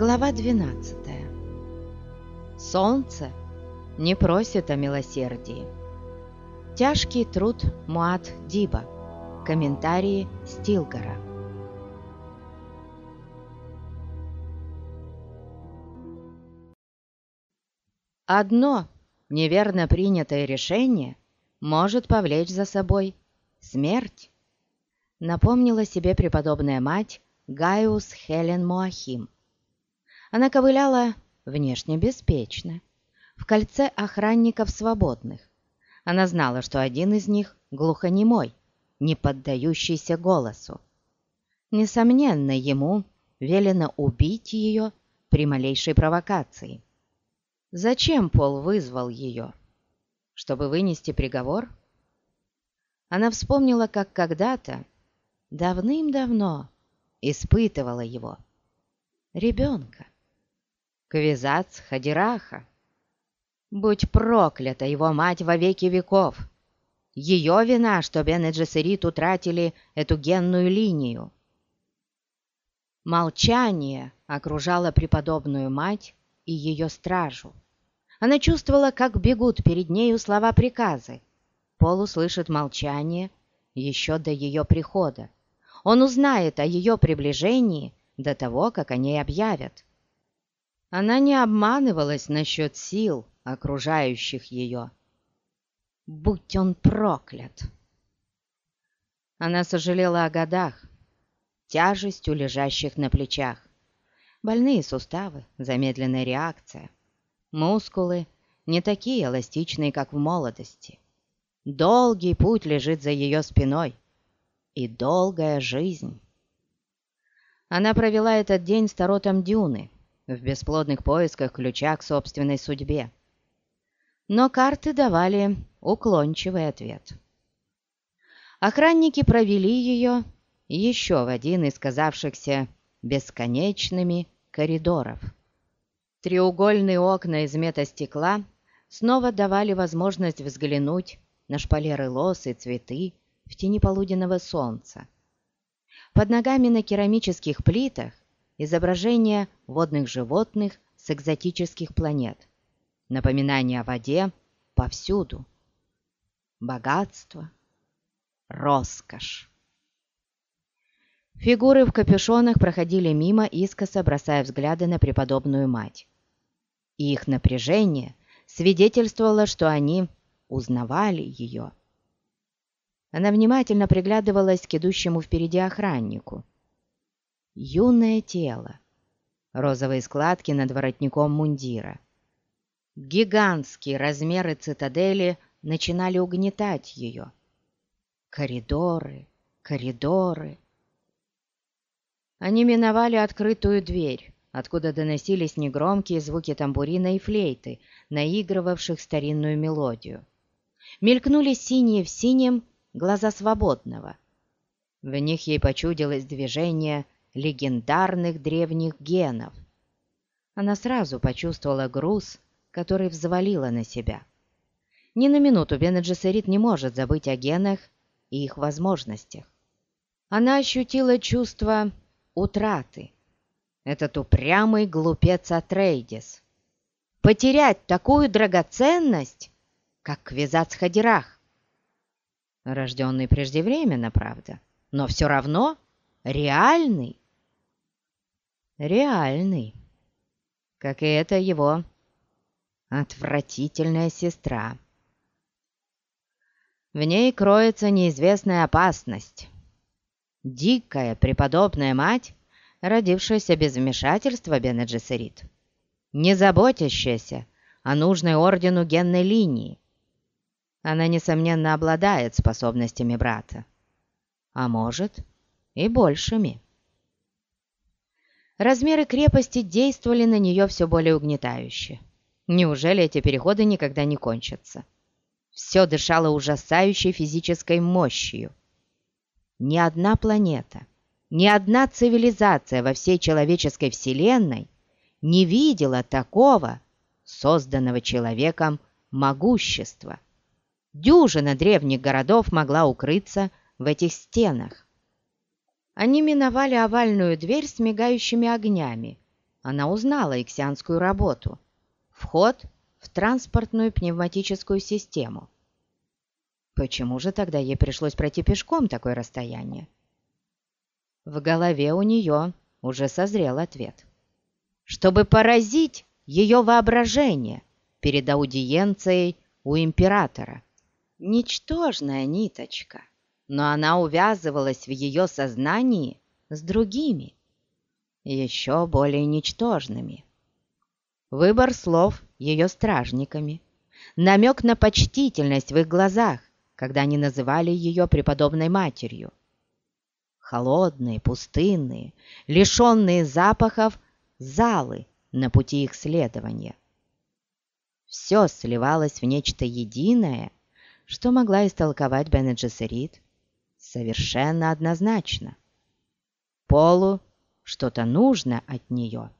Глава 12 Солнце не просит о милосердии. Тяжкий труд Муат Диба. Комментарии Стилгора. Одно неверно принятое решение может повлечь за собой смерть, напомнила себе преподобная мать Гaius Хелен Моахим. Она ковыляла внешне беспечно, в кольце охранников свободных. Она знала, что один из них глухонемой, не поддающийся голосу. Несомненно, ему велено убить ее при малейшей провокации. Зачем Пол вызвал ее? Чтобы вынести приговор? Она вспомнила, как когда-то, давным-давно, испытывала его. Ребенка. Квизац Хадираха. Будь проклята его мать во веки веков! Ее вина, что Бен утратили эту генную линию. Молчание окружало преподобную мать и ее стражу. Она чувствовала, как бегут перед нею слова приказы. Пол услышит молчание еще до ее прихода. Он узнает о ее приближении до того, как они объявят. Она не обманывалась насчет сил, окружающих ее. Будь он проклят! Она сожалела о годах, тяжестью лежащих на плечах. Больные суставы, замедленная реакция. Мускулы не такие эластичные, как в молодости. Долгий путь лежит за ее спиной и долгая жизнь. Она провела этот день с Таротом Дюны в бесплодных поисках ключа к собственной судьбе. Но карты давали уклончивый ответ. Охранники провели ее еще в один из казавшихся бесконечными коридоров. Треугольные окна из метастекла снова давали возможность взглянуть на шпалеры лос и цветы в тени полуденного солнца. Под ногами на керамических плитах изображения водных животных с экзотических планет. Напоминание о воде повсюду. Богатство, роскошь. Фигуры в капюшонах проходили мимо, искоса бросая взгляды на преподобную мать. И их напряжение свидетельствовало, что они узнавали ее. Она внимательно приглядывалась к идущему впереди охраннику. Юное тело, розовые складки над воротником мундира. Гигантские размеры цитадели начинали угнетать ее. Коридоры, коридоры. Они миновали открытую дверь, откуда доносились негромкие звуки тамбурина и флейты, наигрывавших старинную мелодию. Мелькнули синие в синем глаза свободного. В них ей почудилось движение легендарных древних генов. Она сразу почувствовала груз, который взвалила на себя. Ни на минуту Бена не может забыть о генах и их возможностях. Она ощутила чувство утраты. Этот упрямый глупец Атрейдис. Потерять такую драгоценность, как Квизац Хадирах рожденный преждевременно, правда, но все равно реальный. Реальный, как и эта его отвратительная сестра. В ней кроется неизвестная опасность. Дикая преподобная мать, родившаяся без вмешательства Бене не заботящаяся о нужной ордену генной линии, она, несомненно, обладает способностями брата. А может, и большими. Размеры крепости действовали на нее все более угнетающе. Неужели эти переходы никогда не кончатся? Все дышало ужасающей физической мощью. Ни одна планета, ни одна цивилизация во всей человеческой вселенной не видела такого, созданного человеком, могущества – Дюжина древних городов могла укрыться в этих стенах. Они миновали овальную дверь с мигающими огнями она узнала иксианскую работу – вход в транспортную пневматическую систему. Почему же тогда ей пришлось пройти пешком такое расстояние? В голове у нее уже созрел ответ. Чтобы поразить ее воображение перед аудиенцией у императора. Ничтожная ниточка, но она увязывалась в ее сознании с другими, еще более ничтожными. Выбор слов ее стражниками, намек на почтительность в их глазах, когда они называли ее преподобной матерью. Холодные, пустынные, лишенные запахов залы на пути их следования. Все сливалось в нечто единое, что могла истолковать Бене совершенно однозначно. Полу что-то нужно от нее –